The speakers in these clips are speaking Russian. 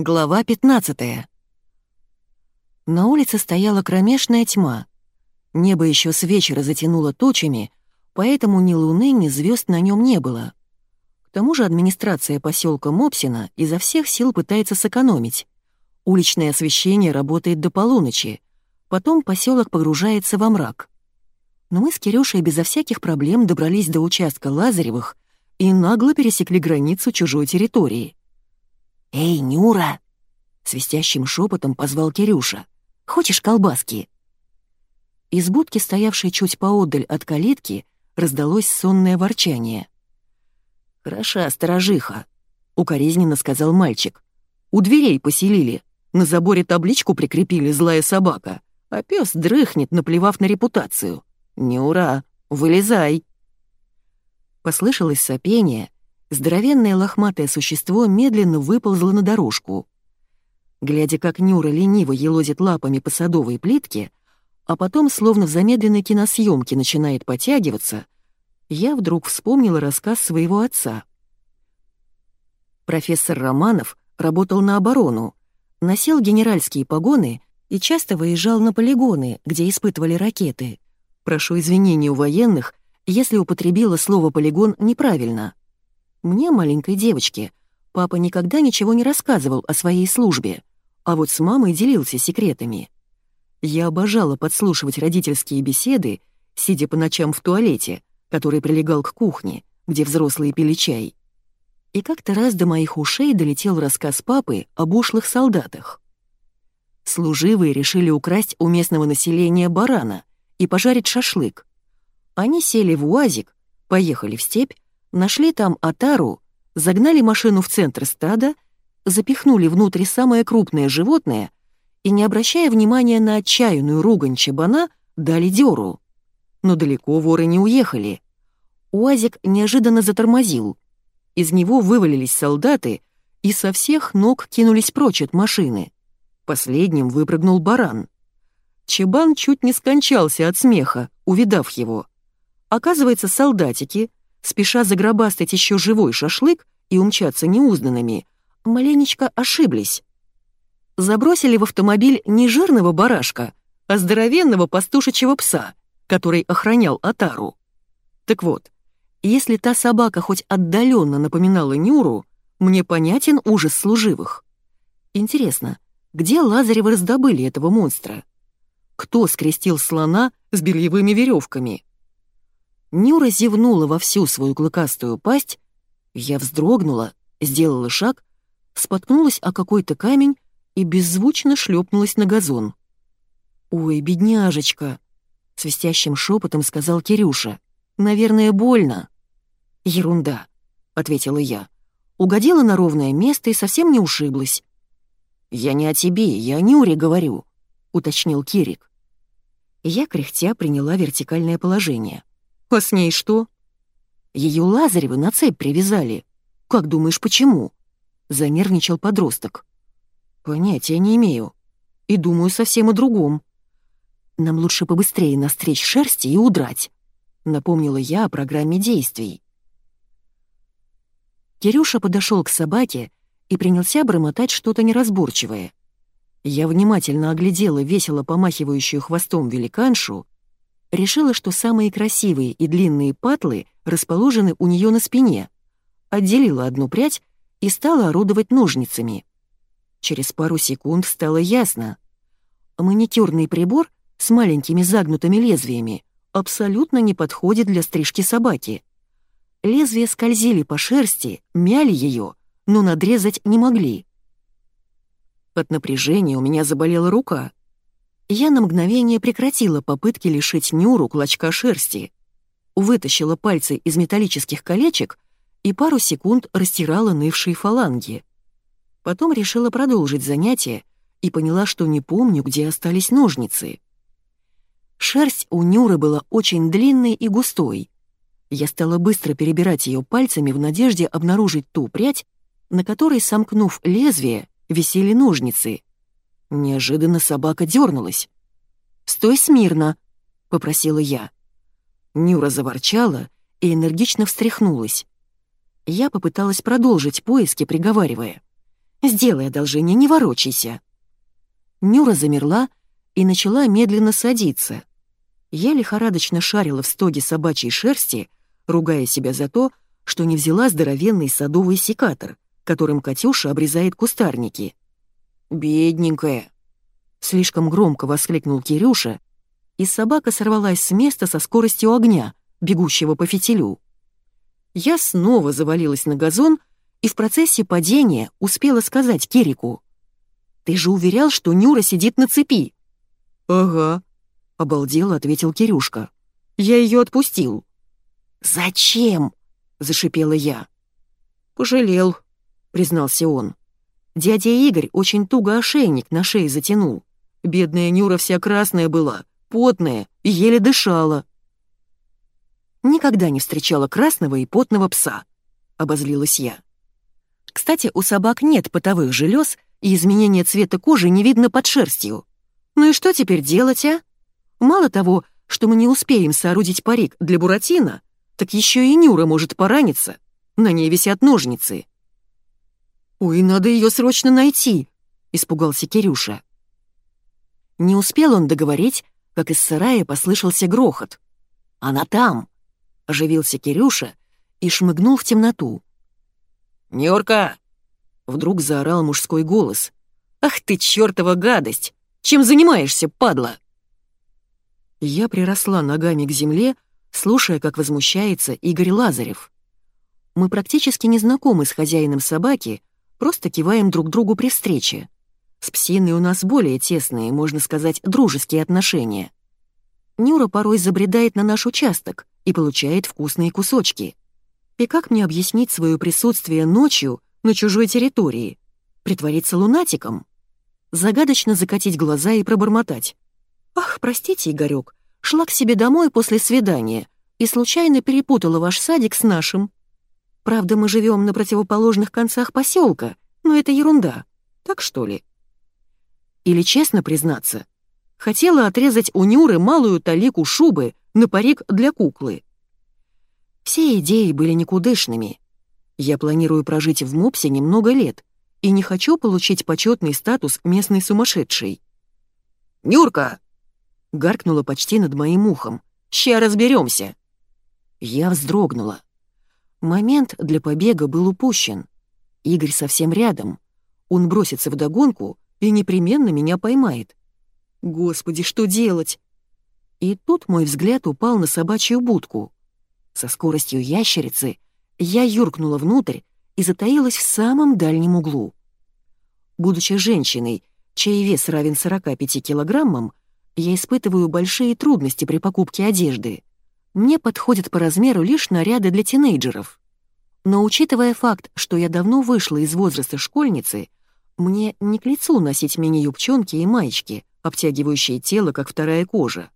Глава 15 На улице стояла кромешная тьма. Небо еще с вечера затянуло тучами, поэтому ни луны, ни звезд на нем не было. К тому же администрация поселка Мопсина изо всех сил пытается сэкономить. Уличное освещение работает до полуночи, потом поселок погружается во мрак. Но мы с Кирюшей безо всяких проблем добрались до участка Лазаревых и нагло пересекли границу чужой территории. «Эй, Нюра!» — свистящим шепотом позвал Кирюша. «Хочешь колбаски?» Из будки, стоявшей чуть поодаль от калитки, раздалось сонное ворчание. «Хороша сторожиха», — укоризненно сказал мальчик. «У дверей поселили, на заборе табличку прикрепили «Злая собака», а пес дрыхнет, наплевав на репутацию. Нюра, вылезай!» Послышалось сопение — здоровенное лохматое существо медленно выползло на дорожку. Глядя, как Нюра лениво елозит лапами по садовой плитке, а потом, словно в замедленной киносъемке, начинает потягиваться, я вдруг вспомнила рассказ своего отца. Профессор Романов работал на оборону, носил генеральские погоны и часто выезжал на полигоны, где испытывали ракеты. Прошу извинения у военных, если употребила слово «полигон» неправильно. Мне, маленькой девочке, папа никогда ничего не рассказывал о своей службе, а вот с мамой делился секретами. Я обожала подслушивать родительские беседы, сидя по ночам в туалете, который прилегал к кухне, где взрослые пили чай. И как-то раз до моих ушей долетел рассказ папы об ушлых солдатах. Служивые решили украсть у местного населения барана и пожарить шашлык. Они сели в УАЗик, поехали в степь, Нашли там отару, загнали машину в центр стада, запихнули внутрь самое крупное животное и, не обращая внимания на отчаянную ругань чабана, дали дёру. Но далеко воры не уехали. Уазик неожиданно затормозил. Из него вывалились солдаты и со всех ног кинулись прочь от машины. Последним выпрыгнул баран. Чебан чуть не скончался от смеха, увидав его. Оказывается, солдатики, спеша загробастать еще живой шашлык и умчаться неузнанными, маленечко ошиблись. Забросили в автомобиль не жирного барашка, а здоровенного пастушечьего пса, который охранял Атару. Так вот, если та собака хоть отдаленно напоминала Нюру, мне понятен ужас служивых. Интересно, где Лазаревы раздобыли этого монстра? Кто скрестил слона с бельевыми веревками? Нюра зевнула во всю свою клыкастую пасть, я вздрогнула, сделала шаг, споткнулась о какой-то камень и беззвучно шлепнулась на газон. «Ой, бедняжечка!» — свистящим шепотом сказал Кирюша. «Наверное, больно». «Ерунда», — ответила я. Угодила на ровное место и совсем не ушиблась. «Я не о тебе, я о Нюре говорю», — уточнил Кирик. Я, кряхтя, приняла вертикальное положение. А с ней что? Ее Лазаревы на цепь привязали. Как думаешь, почему? Занервничал подросток. Понятия не имею. И думаю совсем о другом. Нам лучше побыстрее настричь шерсти и удрать. Напомнила я о программе действий. Кирюша подошел к собаке и принялся бормотать что-то неразборчивое. Я внимательно оглядела весело помахивающую хвостом великаншу решила, что самые красивые и длинные патлы расположены у нее на спине, отделила одну прядь и стала орудовать ножницами. Через пару секунд стало ясно. Маникюрный прибор с маленькими загнутыми лезвиями абсолютно не подходит для стрижки собаки. Лезвия скользили по шерсти, мяли ее, но надрезать не могли. От напряжения у меня заболела рука — я на мгновение прекратила попытки лишить Нюру клочка шерсти, вытащила пальцы из металлических колечек и пару секунд растирала нывшие фаланги. Потом решила продолжить занятие и поняла, что не помню, где остались ножницы. Шерсть у Нюры была очень длинной и густой. Я стала быстро перебирать ее пальцами в надежде обнаружить ту прядь, на которой, сомкнув лезвие, висели ножницы — Неожиданно собака дернулась. «Стой смирно!» — попросила я. Нюра заворчала и энергично встряхнулась. Я попыталась продолжить поиски, приговаривая. Сделай одолжение, не ворочайся». Нюра замерла и начала медленно садиться. Я лихорадочно шарила в стоге собачьей шерсти, ругая себя за то, что не взяла здоровенный садовый секатор, которым Катюша обрезает кустарники. «Бедненькая!» — слишком громко воскликнул Кирюша, и собака сорвалась с места со скоростью огня, бегущего по фитилю. Я снова завалилась на газон и в процессе падения успела сказать Кирику. «Ты же уверял, что Нюра сидит на цепи!» «Ага», — обалдело ответил Кирюшка. «Я ее отпустил». «Зачем?» — зашипела я. «Пожалел», — признался он. Дядя Игорь очень туго ошейник на шее затянул. Бедная Нюра вся красная была, потная, еле дышала. «Никогда не встречала красного и потного пса», — обозлилась я. «Кстати, у собак нет потовых желез, и изменения цвета кожи не видно под шерстью. Ну и что теперь делать, а? Мало того, что мы не успеем соорудить парик для Буратино, так еще и Нюра может пораниться. На ней висят ножницы». «Ой, надо ее срочно найти», — испугался Кирюша. Не успел он договорить, как из сарая послышался грохот. «Она там!» — оживился Кирюша и шмыгнул в темноту. «Нюрка!» — вдруг заорал мужской голос. «Ах ты, чертова гадость! Чем занимаешься, падла?» Я приросла ногами к земле, слушая, как возмущается Игорь Лазарев. Мы практически не знакомы с хозяином собаки, просто киваем друг другу при встрече. С псиной у нас более тесные, можно сказать, дружеские отношения. Нюра порой забредает на наш участок и получает вкусные кусочки. И как мне объяснить свое присутствие ночью на чужой территории? Притвориться лунатиком? Загадочно закатить глаза и пробормотать. «Ах, простите, Игорёк, шла к себе домой после свидания и случайно перепутала ваш садик с нашим. Правда, мы живем на противоположных концах поселка, но это ерунда. Так что ли?» Или честно признаться, хотела отрезать у Нюры малую талику шубы на парик для куклы. Все идеи были никудышными. Я планирую прожить в Мопсе немного лет и не хочу получить почетный статус местной сумасшедшей. «Нюрка!» — гаркнула почти над моим ухом. «Ща разберемся. Я вздрогнула. Момент для побега был упущен. Игорь совсем рядом. Он бросится в догонку и непременно меня поймает. Господи, что делать? И тут мой взгляд упал на собачью будку. Со скоростью ящерицы я юркнула внутрь и затаилась в самом дальнем углу. Будучи женщиной, чей вес равен 45 килограммам, я испытываю большие трудности при покупке одежды. Мне подходят по размеру лишь наряды для тинейджеров. Но учитывая факт, что я давно вышла из возраста школьницы, мне не к лицу носить мини-юбчонки и маечки, обтягивающие тело, как вторая кожа.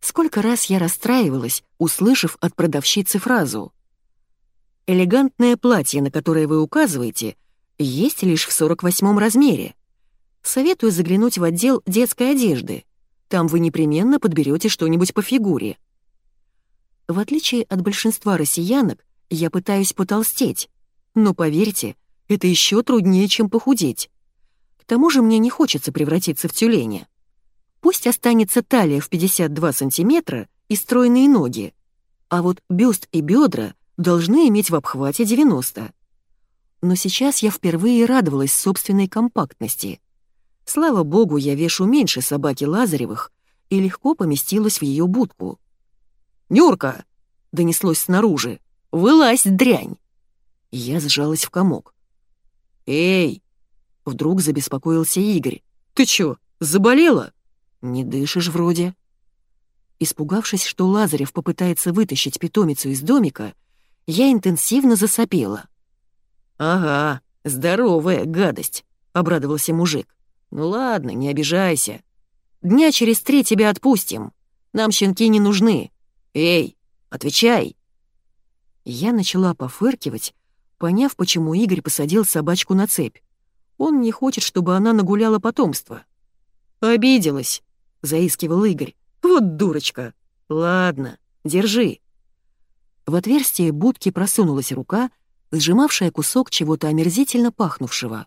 Сколько раз я расстраивалась, услышав от продавщицы фразу «Элегантное платье, на которое вы указываете, есть лишь в 48 размере. Советую заглянуть в отдел детской одежды. Там вы непременно подберете что-нибудь по фигуре». В отличие от большинства россиянок, я пытаюсь потолстеть, но поверьте, это еще труднее, чем похудеть. К тому же мне не хочется превратиться в тюленя. Пусть останется талия в 52 сантиметра и стройные ноги, а вот бюст и бедра должны иметь в обхвате 90. Но сейчас я впервые радовалась собственной компактности. Слава богу, я вешу меньше собаки Лазаревых и легко поместилась в ее будку. «Нюрка!» — донеслось снаружи. «Вылазь, дрянь!» Я сжалась в комок. «Эй!» — вдруг забеспокоился Игорь. «Ты чё, заболела?» «Не дышишь вроде». Испугавшись, что Лазарев попытается вытащить питомицу из домика, я интенсивно засопела. «Ага, здоровая гадость», — обрадовался мужик. «Ну ладно, не обижайся. Дня через три тебя отпустим. Нам щенки не нужны. Эй, отвечай!» Я начала пофыркивать, поняв, почему Игорь посадил собачку на цепь. Он не хочет, чтобы она нагуляла потомство. «Обиделась», — заискивал Игорь. «Вот дурочка. Ладно, держи». В отверстие будки просунулась рука, сжимавшая кусок чего-то омерзительно пахнувшего.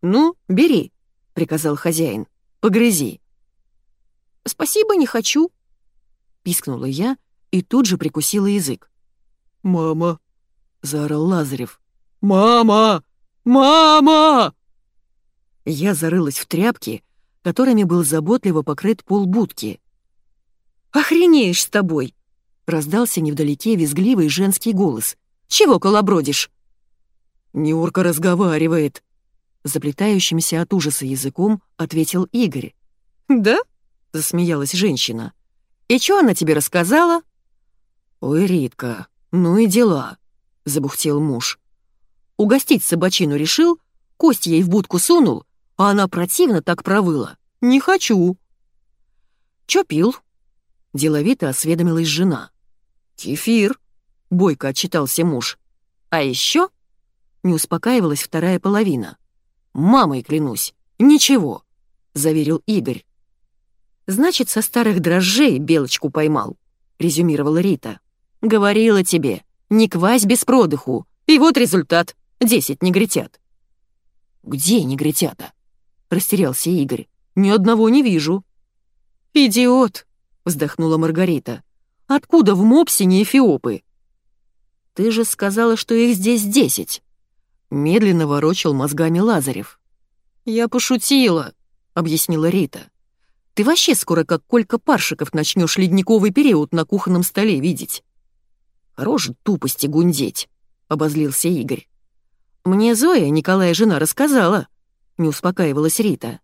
«Ну, бери», — приказал хозяин. «Погрызи». «Спасибо, не хочу», — пискнула я и тут же прикусила язык. «Мама!» — заорал Лазарев. «Мама! Мама!» Я зарылась в тряпки, которыми был заботливо покрыт пол будки. «Охренеешь с тобой!» — раздался невдалеке визгливый женский голос. «Чего колобродишь?» «Нюрка разговаривает», — заплетающимся от ужаса языком ответил Игорь. «Да?» — засмеялась женщина. «И что она тебе рассказала?» «Ой, Ритка, ну и дела», — забухтел муж. Угостить собачину решил, кость ей в будку сунул, а она противно так провыла. «Не хочу». «Чё пил?» — деловито осведомилась жена. «Кефир», — бойко отчитался муж. «А еще не успокаивалась вторая половина. «Мамой клянусь, ничего», — заверил Игорь. «Значит, со старых дрожжей белочку поймал», — резюмировала Рита. «Говорила тебе, не квась без продыху, и вот результат, десять негритят». «Где негритята?» — растерялся Игорь. «Ни одного не вижу». «Идиот!» — вздохнула Маргарита. «Откуда в Мопсине эфиопы?» «Ты же сказала, что их здесь десять». Медленно ворочал мозгами Лазарев. «Я пошутила», — объяснила Рита. «Ты вообще скоро как Колька Паршиков начнешь ледниковый период на кухонном столе видеть». «Хорош тупости гундеть», — обозлился Игорь. «Мне Зоя, Николая жена, рассказала», — не успокаивалась Рита.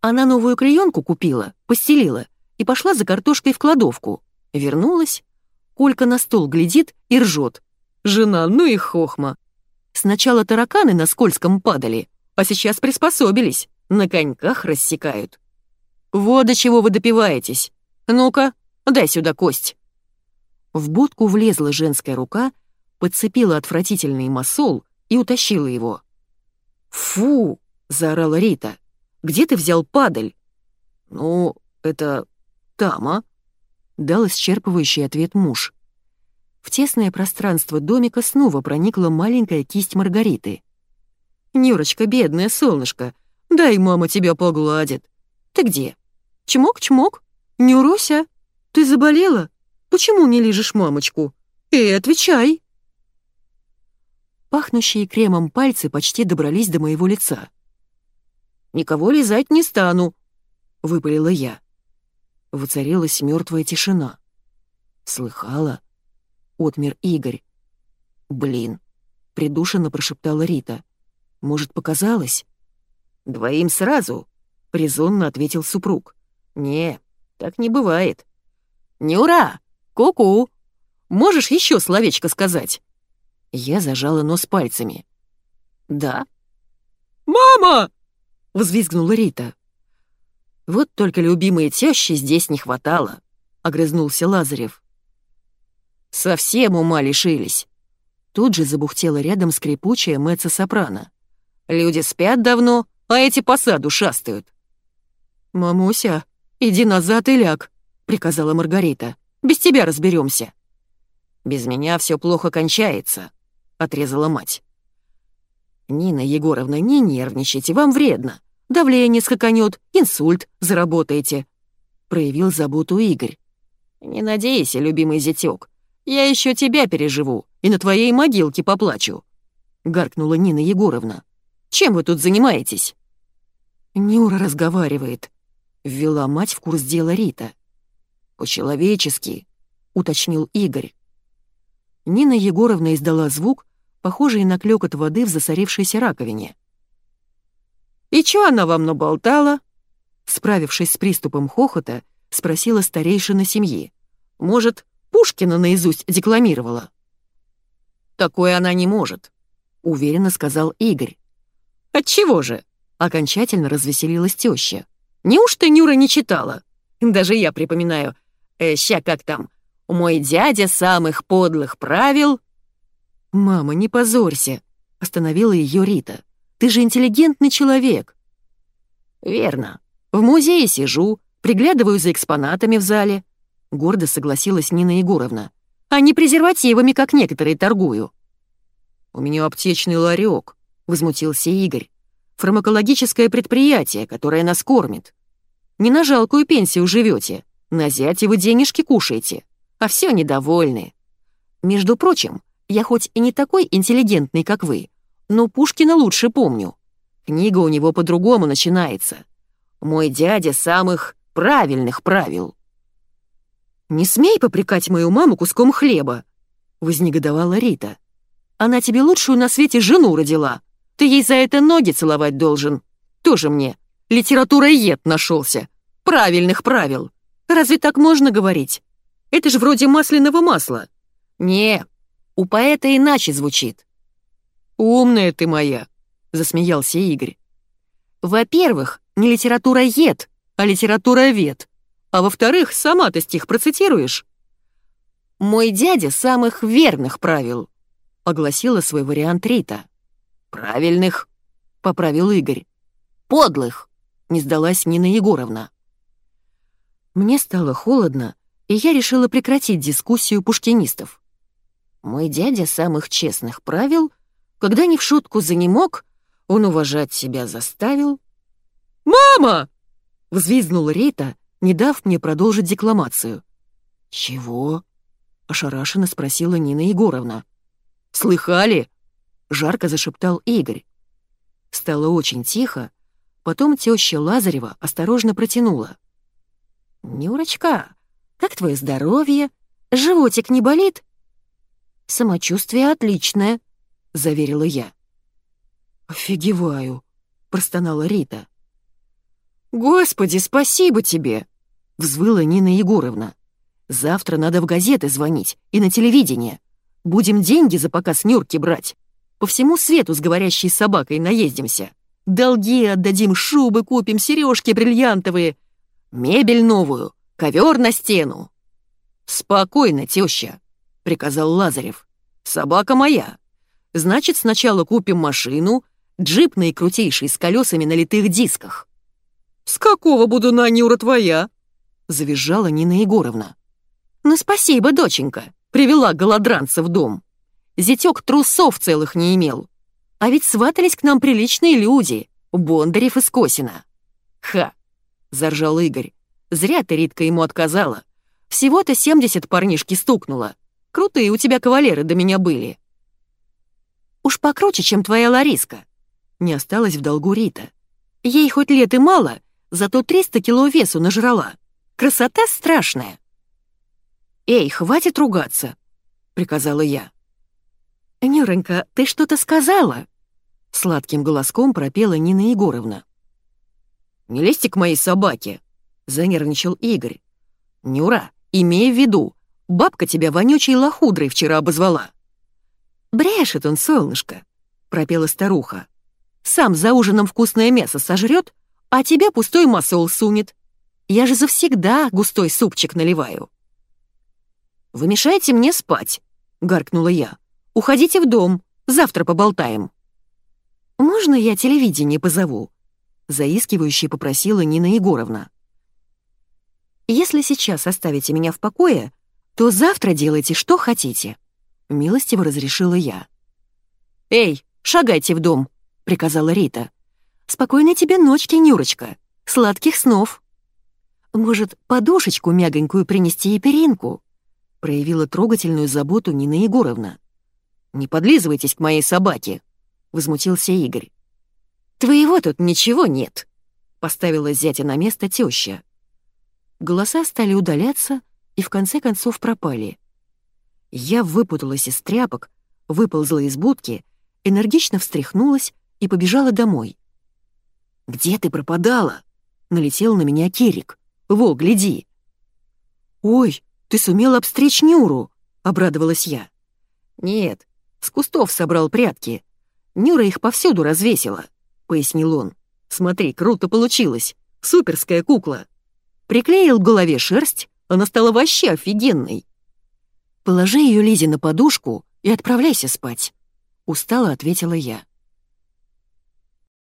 «Она новую клеенку купила, постелила и пошла за картошкой в кладовку. Вернулась. Колька на стол глядит и ржет. Жена, ну и хохма. Сначала тараканы на скользком падали, а сейчас приспособились, на коньках рассекают. Вот до чего вы допиваетесь. Ну-ка, дай сюда кость. В будку влезла женская рука, подцепила отвратительный масол и утащила его. «Фу!» — заорала Рита. «Где ты взял падаль?» «Ну, это тама», — дал исчерпывающий ответ муж. В тесное пространство домика снова проникла маленькая кисть Маргариты. «Нюрочка, бедное солнышко, дай мама тебя погладит. Ты где? Чмок-чмок? Нюруся, ты заболела? Почему не лижешь мамочку? Эй, отвечай!» Пахнущие кремом пальцы почти добрались до моего лица. «Никого лизать не стану», — выпалила я. Воцарилась мертвая тишина. Слыхала? отмер Игорь. «Блин», — придушенно прошептала Рита. «Может, показалось?» «Двоим сразу», — резонно ответил супруг. «Не, так не бывает». «Не ура! Ку-ку! Можешь еще словечко сказать?» Я зажала нос пальцами. «Да». «Мама!» — взвизгнула Рита. «Вот только любимой тещи здесь не хватало», — огрызнулся Лазарев. Совсем ума лишились. Тут же забухтела рядом скрипучая меца-сопрано. Люди спят давно, а эти по саду шастают. «Мамуся, иди назад и ляг», — приказала Маргарита. «Без тебя разберемся. «Без меня все плохо кончается», — отрезала мать. «Нина Егоровна, не нервничайте, вам вредно. Давление скаканет, инсульт заработаете», — проявил заботу Игорь. «Не надейся, любимый зятёк, я еще тебя переживу и на твоей могилке поплачу», — гаркнула Нина Егоровна. «Чем вы тут занимаетесь?» «Нюра разговаривает», — ввела мать в курс дела Рита. «По-человечески», — уточнил Игорь. Нина Егоровна издала звук, похожий на клёкот воды в засорившейся раковине. «И чё она вам наболтала?» Справившись с приступом хохота, спросила старейшина семьи. «Может, Пушкина наизусть декламировала». «Такое она не может», — уверенно сказал Игорь. «Отчего же?» — окончательно развеселилась теща. «Неужто Нюра не читала? Даже я припоминаю. Э, как там? Мой дядя самых подлых правил...» «Мама, не позорься», — остановила ее Рита. «Ты же интеллигентный человек». «Верно. В музее сижу, приглядываю за экспонатами в зале, — гордо согласилась Нина Егоровна. «А не презервативами, как некоторые торгую». «У меня аптечный ларек», — возмутился Игорь. Фармакологическое предприятие, которое нас кормит. Не на жалкую пенсию живете, на зяте вы денежки кушаете, а все недовольны. Между прочим, я хоть и не такой интеллигентный, как вы, но Пушкина лучше помню. Книга у него по-другому начинается. Мой дядя самых правильных правил. «Не смей попрекать мою маму куском хлеба», — вознегодовала Рита. «Она тебе лучшую на свете жену родила. Ты ей за это ноги целовать должен. Тоже мне. Литература ед нашелся. Правильных правил. Разве так можно говорить? Это же вроде масляного масла. Не, у поэта иначе звучит. «Умная ты моя», — засмеялся Игорь. «Во-первых, не литература ед, а литература вет. А во-вторых, сама ты стих процитируешь». «Мой дядя самых верных правил», — огласила свой вариант Рита. «Правильных», — поправил Игорь. «Подлых», — не сдалась Нина Егоровна. Мне стало холодно, и я решила прекратить дискуссию пушкинистов. Мой дядя самых честных правил, когда не в шутку занемог, он уважать себя заставил. «Мама!» — взвизгнула Рита, не дав мне продолжить декламацию. «Чего?» — ошарашенно спросила Нина Егоровна. «Слыхали?» — жарко зашептал Игорь. Стало очень тихо, потом теща Лазарева осторожно протянула. «Нюрочка, как твое здоровье? Животик не болит?» «Самочувствие отличное», — заверила я. «Офигеваю», — простонала Рита. «Господи, спасибо тебе!» — взвыла Нина Егоровна. «Завтра надо в газеты звонить и на телевидение. Будем деньги за показ Нюрки брать. По всему свету с говорящей собакой наездимся. Долги отдадим, шубы купим, сережки бриллиантовые, мебель новую, ковер на стену». «Спокойно, теща», приказал Лазарев. «Собака моя. Значит, сначала купим машину, джип наикрутейший с колесами на литых дисках». «С какого буду на Нюра твоя?» — завизжала Нина Егоровна. «Ну спасибо, доченька, привела голодранца в дом. Зятёк трусов целых не имел. А ведь сватались к нам приличные люди, Бондарев и Скосина». «Ха!» — заржал Игорь. «Зря ты, Ритка, ему отказала. Всего-то семьдесят парнишки стукнуло. Крутые у тебя кавалеры до меня были». «Уж покруче, чем твоя Лариска», — не осталась в долгу Рита. «Ей хоть лет и мало, зато 300 кило весу нажрала. Красота страшная». «Эй, хватит ругаться», — приказала я. «Нюренька, ты что-то сказала?» — сладким голоском пропела Нина Егоровна. «Не лезьте к моей собаке», — занервничал Игорь. «Нюра, имей в виду, Бабка тебя вонючей лохудрой вчера обозвала». «Брешет он, солнышко», — пропела старуха. «Сам за ужином вкусное мясо сожрет, а тебя пустой масол сунет. Я же завсегда густой супчик наливаю». «Вы мешаете мне спать», — гаркнула я. «Уходите в дом, завтра поболтаем». «Можно я телевидение позову?» — заискивающе попросила Нина Егоровна. «Если сейчас оставите меня в покое, то завтра делайте, что хотите», — милостиво разрешила я. «Эй, шагайте в дом», — приказала Рита. «Спокойной тебе ночки, Нюрочка. Сладких снов». «Может, подушечку мягонькую принести и перинку?» — проявила трогательную заботу Нина Егоровна. «Не подлизывайтесь к моей собаке», — возмутился Игорь. «Твоего тут ничего нет», — поставила зятя на место теща. Голоса стали удаляться, и в конце концов пропали. Я выпуталась из тряпок, выползла из будки, энергично встряхнулась и побежала домой. «Где ты пропадала?» — налетел на меня Кирик. «Во, гляди!» «Ой, ты сумел обстричь Нюру!» — обрадовалась я. «Нет, с кустов собрал прятки. Нюра их повсюду развесила», — пояснил он. «Смотри, круто получилось. Суперская кукла». Приклеил к голове шерсть, она стала вообще офигенной. Положи ее Лизе на подушку и отправляйся спать. Устало ответила я.